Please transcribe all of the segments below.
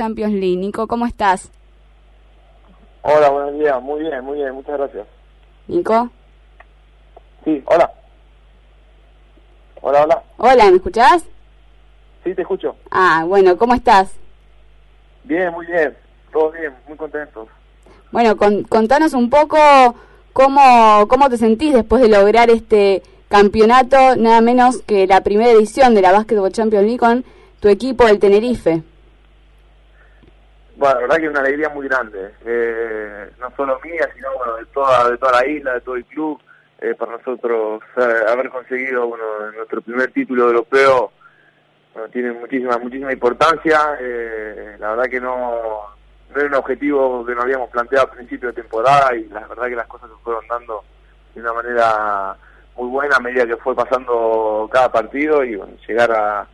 Champions League. Nico, ¿cómo estás? Hola, buenos días. Muy bien, muy bien. Muchas gracias. Nico. Sí, hola. Hola, hola. Hola, ¿me escuchás? Sí, te escucho. Ah, bueno, ¿cómo estás? Bien, muy bien. Todo bien, muy contentos. Bueno, contanos un poco cómo, cómo te sentís después de lograr este campeonato, nada menos que la primera edición de la Basketball Champions League con tu equipo, el Tenerife. La verdad que es una alegría muy grande, eh, no solo mía, sino bueno, de toda, de toda la isla, de todo el club. Eh, para nosotros eh, haber conseguido bueno, nuestro primer título europeo tiene muchísima muchísima importancia. la verdad que no, no era un objetivo que nos habíamos planteado al principio de temporada y la verdad que las cosas se fueron dando de una manera muy buena a medida que fue pasando cada partido y bueno, llegar a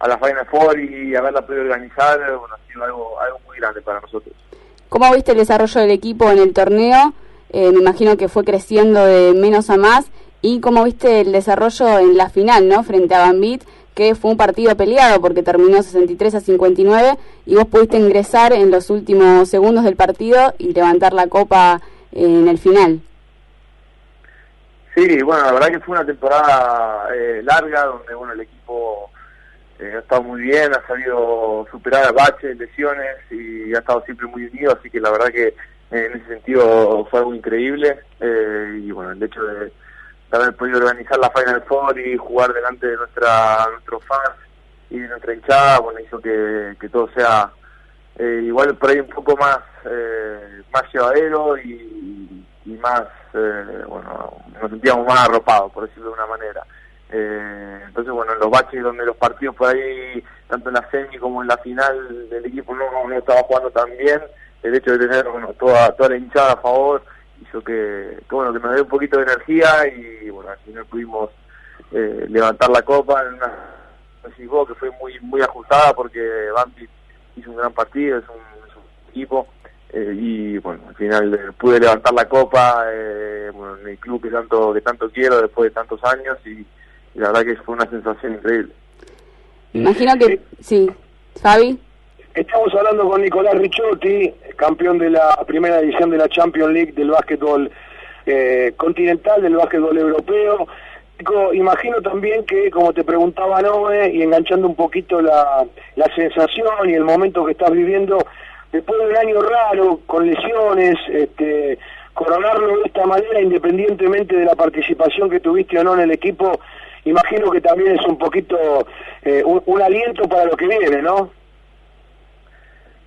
a la Final Four y haberla podido organizar, bueno, ha sido algo, algo muy grande para nosotros. ¿Cómo viste el desarrollo del equipo en el torneo? Eh, me imagino que fue creciendo de menos a más. ¿Y cómo viste el desarrollo en la final, no frente a Bambit? que fue un partido peleado porque terminó 63 a 59 y vos pudiste ingresar en los últimos segundos del partido y levantar la copa en el final. Sí, bueno, la verdad que fue una temporada eh, larga donde bueno el equipo eh, ha estado muy bien, ha sabido superar baches, lesiones y ha estado siempre muy unido, así que la verdad que eh, en ese sentido fue algo increíble eh, y bueno, el hecho de, haber podido organizar la Final Four y jugar delante de nuestra nuestros fans y de nuestra hinchada, bueno, hizo que, que todo sea igual por ahí un poco más más llevadero y, y más, bueno, nos sentíamos más arropados, por decirlo de una manera. Eh, entonces, bueno, en los baches donde los partidos por ahí, tanto en la semi como en la final del equipo no, estaba jugando tan bien, el hecho de tener bueno, toda, toda la hinchada a favor hizo que, bueno, que nos dé un poquito de energía y bueno, al final pudimos eh, levantar la copa en una que fue muy muy ajustada porque Bambi hizo un gran partido, es un, equipo eh, y bueno, al final pude levantar la copa bueno, en el club que tanto que tanto quiero después de tantos años y y la verdad que fue una sensación increíble. Imagino que, sí, Fabi. Estamos hablando con Nicolás Ricciotti, campeón de la primera edición de la Champions League del básquetbol eh, continental, del básquetbol europeo. Imagino también que, como te preguntaba Noé, y enganchando un poquito la, la sensación y el momento que estás viviendo, después de un año raro, con lesiones, este, coronarlo de esta manera, independientemente de la participación que tuviste o no en el equipo, imagino que también es un poquito eh, un, aliento para lo que viene, ¿no?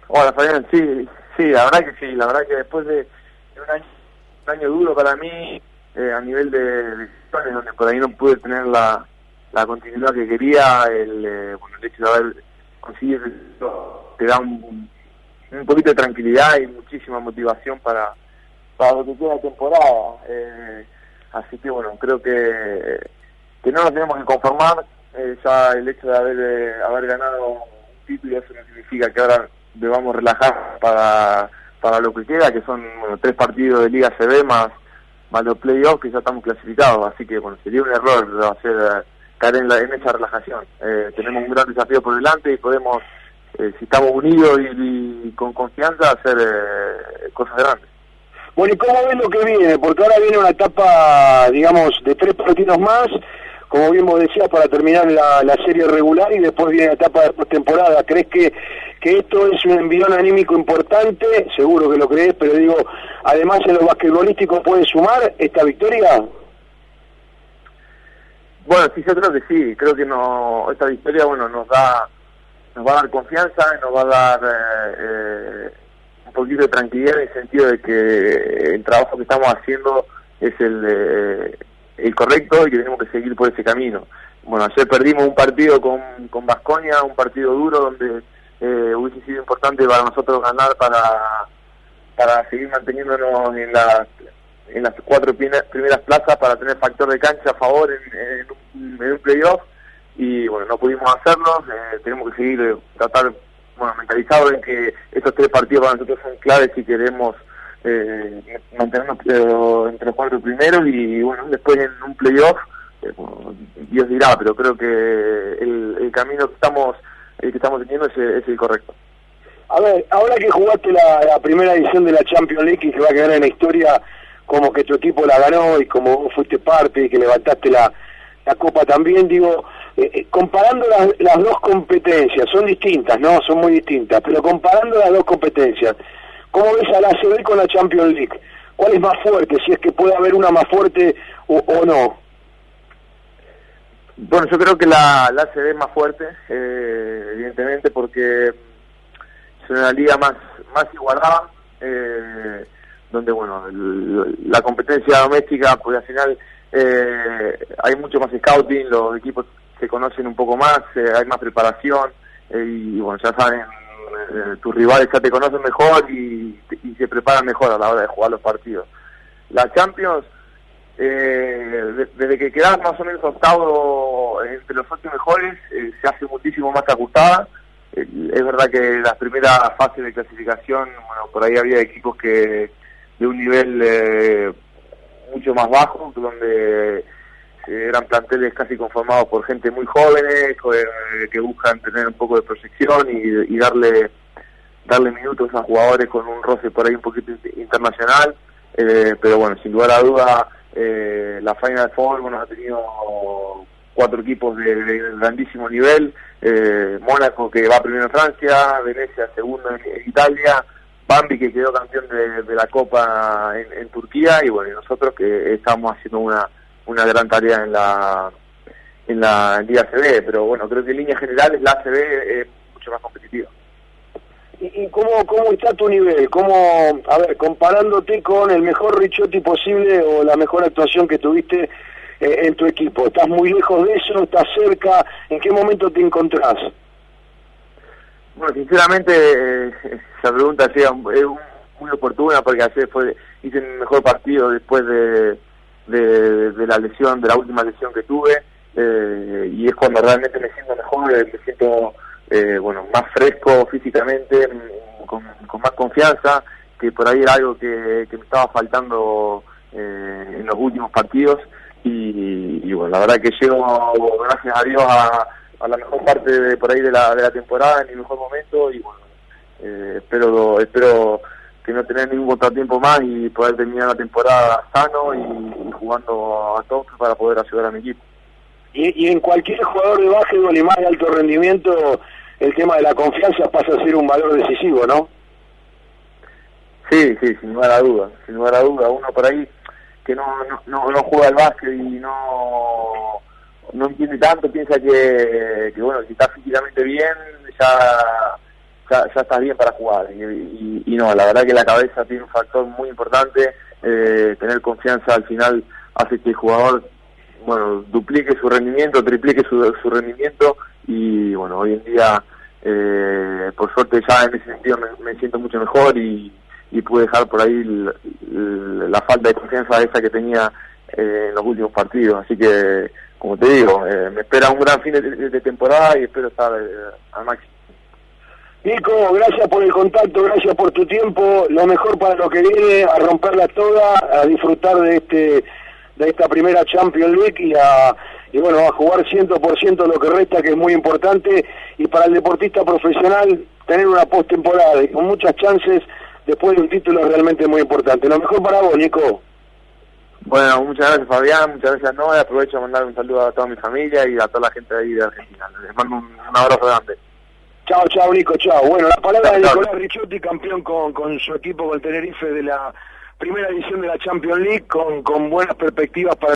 Hola, Fabián, sí, sí, la verdad que sí, la verdad que después de, un, año, duro para mí, eh, a nivel de decisiones, donde por ahí no pude tener la, la continuidad que quería, el, eh, bueno, el hecho de haber conseguido te da un, un poquito de tranquilidad y muchísima motivación para, para lo que queda de temporada. Eh, así que bueno, creo que que no nos tenemos que conformar, eh, ya el hecho de haber, eh, haber ganado un título, eso no significa que ahora debamos relajar para, para lo que queda, que son tres partidos de Liga CB más, más los playoffs que ya estamos clasificados, así que bueno, sería un error hacer eh, caer en, la, en esa relajación. tenemos un gran desafío por delante y podemos, si estamos unidos y, con confianza, hacer cosas grandes. Bueno, ¿y cómo ves lo que viene? Porque ahora viene una etapa, digamos, de tres partidos más como bien vos decías, para terminar la, serie regular y después viene la etapa de postemporada. ¿Crees que, que esto es un envión anímico importante? Seguro que lo crees, pero digo, además en lo basquetbolístico puede sumar esta victoria. Bueno, sí, yo creo que sí. Creo que no, esta victoria, bueno, nos da, nos va a dar confianza, nos va a dar eh, eh, un poquito de tranquilidad en el sentido de que el trabajo que estamos haciendo es el de el correcto y que tenemos que seguir por ese camino. Bueno, ayer perdimos un partido con con Vasconia, un partido duro donde eh, hubiese sido importante para nosotros ganar para para seguir manteniéndonos en las en las cuatro primeras plazas para tener factor de cancha a favor en, un, playoff y bueno no pudimos hacerlo eh, tenemos que seguir eh, tratar bueno mentalizados en que estos tres partidos para nosotros son claves si queremos eh, mantenernos entre los cuatro primeros y bueno, después en un playoff, eh, Dios dirá, pero creo que el, camino que estamos, el que estamos teniendo es, el correcto. ver, ahora que jugaste la, primera edición de la Champions League y que va a quedar en la historia como que tu equipo la ganó y como vos fuiste parte y que levantaste la, la copa también, digo, eh, eh, comparando las, las dos competencias, son distintas, ¿no? Son muy distintas, pero comparando las dos competencias, ¿cómo ves a la ACB con la Champions League? ¿Cuál es más fuerte? Si es que puede haber una más fuerte o, no. Bueno, yo creo que la, la ACB es más fuerte, eh, evidentemente, porque es una liga más, más igualada, eh, donde, bueno, la competencia doméstica, pues al final eh, hay mucho más scouting, los equipos se conocen un poco más, eh, hay más preparación, eh, y, bueno, ya saben, eh, tus rivales ya te conocen mejor y, y se preparan mejor a la hora de jugar los partidos. La Champions eh, desde que quedas más o menos octavo entre los ocho mejores, eh, se hace muchísimo más ajustada. Eh, es verdad que las primeras fases de clasificación, bueno, por ahí había equipos que de un nivel eh, mucho más bajo, donde eran planteles casi conformados por gente muy jóvenes, que buscan tener un poco de proyección y, y darle darle minutos a jugadores con un roce por ahí un poquito internacional. pero bueno, sin lugar a duda eh, la Final Four, bueno, ha tenido cuatro equipos de, grandísimo nivel, eh, Mónaco que va primero en Francia, Venecia segundo en, Italia, Bambi que quedó campeón de, la Copa en, Turquía y bueno, nosotros que estamos haciendo una, una gran tarea en la en la Liga CB, pero bueno, creo que en líneas generales la CB es mucho más competitiva. ¿Y, cómo, cómo está tu nivel? ¿Cómo, a ver, comparándote con el mejor Richotti posible o la mejor actuación que tuviste eh, en tu equipo? ¿Estás muy lejos de eso? ¿Estás cerca? ¿En qué momento te encontrás? Bueno, sinceramente, eh, esa pregunta es muy oportuna porque ayer fue, hice mi mejor partido después de, de, la lesión, de la última lesión que tuve, eh, y es cuando realmente me siento mejor, me siento eh, bueno, más fresco físicamente, mm, con, más confianza, que por ahí era algo que, me estaba faltando eh, en los últimos partidos. Y, bueno, la verdad que llego, gracias a Dios, a, la mejor parte de, por ahí de la, de la temporada, en mi mejor momento. Y bueno, eh, espero, espero que no tener ningún contratiempo más y poder terminar la temporada sano y, jugando a todos para poder ayudar a mi equipo. Y, y en cualquier jugador de básquetbol y más de alto rendimiento, el tema de la confianza pasa a ser un valor decisivo, ¿no? Sí, sí, sin lugar a duda, sin lugar a duda. Uno por ahí que no, no, no, juega al básquet y no, no entiende tanto, piensa que, que bueno, si estás físicamente bien, ya, ya, estás bien para jugar. Y, y, no, la verdad que la cabeza tiene un factor muy importante, eh, tener confianza al final hace que el jugador bueno, duplique su rendimiento, triplique su, su rendimiento y bueno, hoy en día eh, por suerte ya en ese sentido me, siento mucho mejor y, y pude dejar por ahí la falta de confianza esa que tenía eh, en los últimos partidos, así que como te digo, eh, me espera un gran fin de, temporada y espero estar al máximo. Nico, gracias por el contacto, gracias por tu tiempo, lo mejor para lo que viene, a romperla toda, a disfrutar de este de esta primera Champions League y a y bueno, a jugar 100% lo que resta, que es muy importante, y para el deportista profesional tener una postemporada y con muchas chances después de un título realmente muy importante. Lo mejor para vos, Nico. Bueno, muchas gracias Fabián, muchas gracias Noé, aprovecho a mandar un saludo a toda mi familia y a toda la gente de ahí de Argentina. Les mando un, abrazo grande. Chao, chao Nico, chao. Bueno, la palabra de Nicolás Ricciotti, campeón con, con su equipo, con el Tenerife de la primera edición de la Champions League, con, con buenas perspectivas para